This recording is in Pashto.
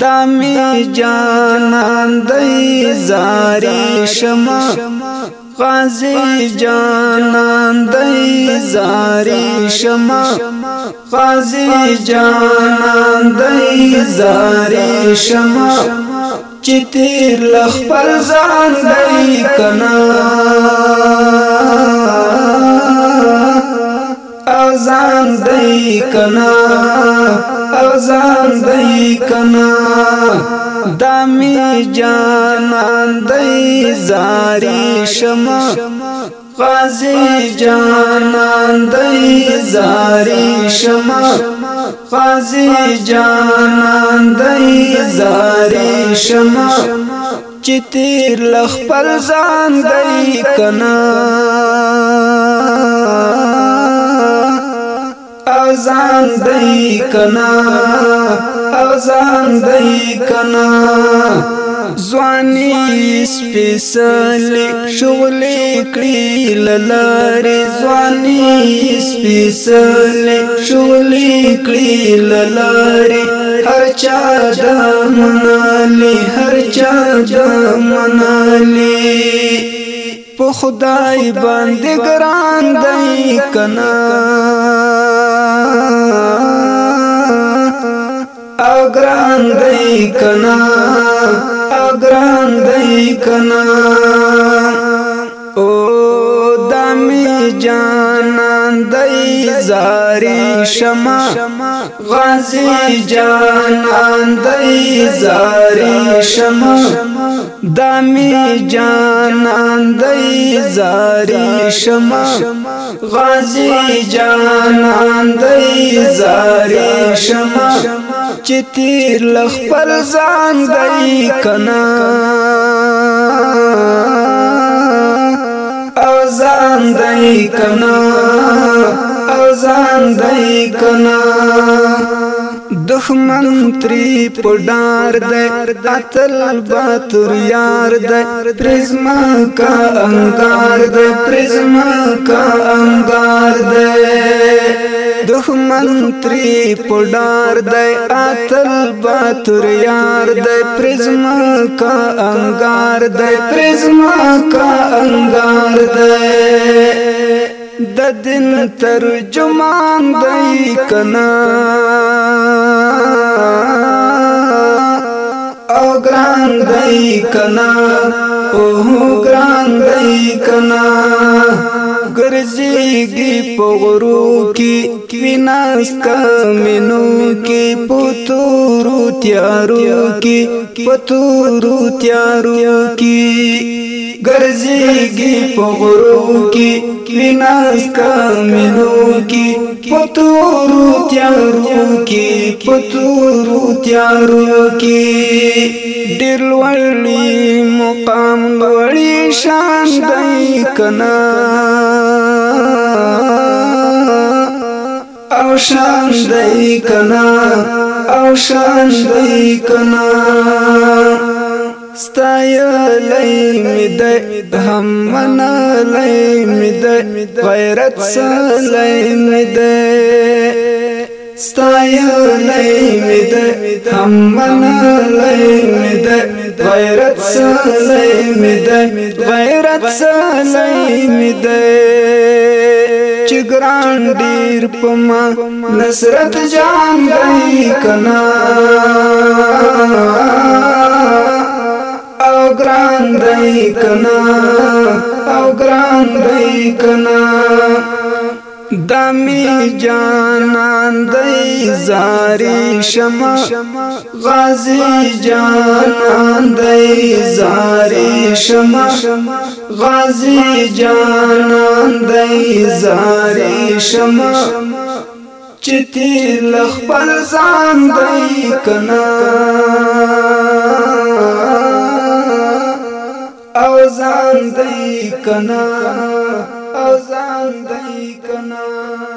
دامی جانان دی زاری شما غازی جانان دی زاری شما غازی جانان دی زاری شما چې تیر لخ پر ځان دی کنا اذان دی کنا ارزان دی کنا دامی جانان دی زاری شما قاضی جانان دی زاری شما قاضی جانان دی زاری شما چې تیر لخ پر ځان دی کنا ازان دی کنا ازان دی کنا زوانی سپیسلی شغلی کلی للاری زوانی سپیسلی شغلی کلی للاری هر چا دا منالی هر چا دا منالی په خدای باندې ګران دی کنا او ګران دی کنا او ګران دی کنا او دمی جانان دی زاری شما غازی جانان دی زاری شما دمی جانان دی زاری شما غازی جانان دی زاری شما چې تیر لخپل ځان دی کنا او ځان دی کنا او ځان دی کنا دخمن تری پډار د اتل باتور یار د پرزما کا انگار د پرزما کا انگار د دخمن تری پډار د اتل باتور یار د پرزما کا انگار د پرزما کا انگار د د دین ترجمان دی کنا او ګران دی کنا او ګران دی کنا ګرځيږي په غرو کې ویناس کمنو کې پتورو تیارو کې پتورو تیارو کې ګرځيږي په غرو کې ویناس کا مینو کې پتورو تیارو کې پتورو تیارو کې ډېر لوړی مقام لوړی شان دی کنا او شان دی کنا او شان دی کنا ستایلی د هم منلای می د غیرت سلای می د ستایلای می د هم منلای می د غیرت سلای می د غیرت سلای می د چګران ډیر پما نصرت جان دای کنا ګران دی کنا او ګران دی کنا دامی جانان دی زاری شما غازی جانان دی زاری شما غازی جانان دی زاری شما چتی لخبر زان دی کنا اذان دی کنا اذان دی کنا